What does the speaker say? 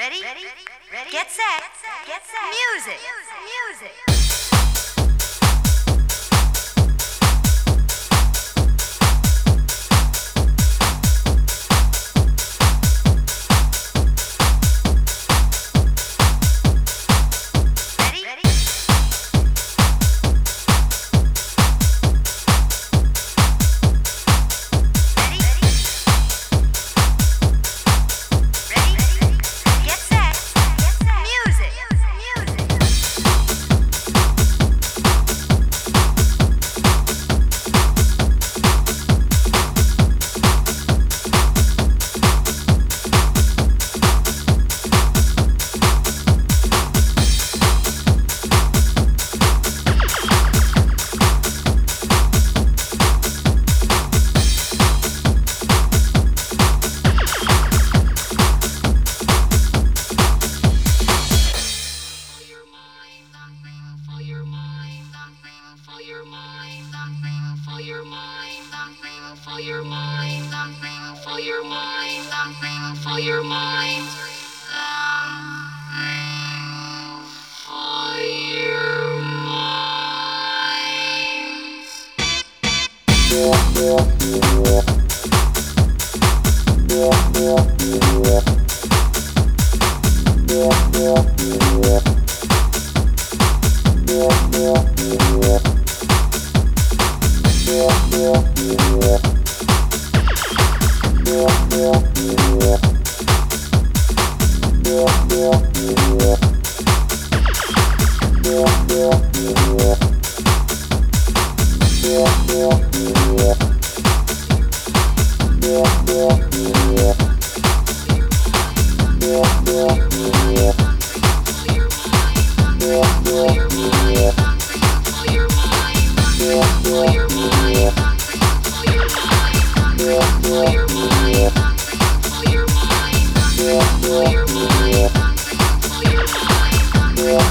Ready? Ready? Ready? Get set. Get set. Music. Music. Music. something for your mind, something for your mind, something for your mind. Yeah. Yeah.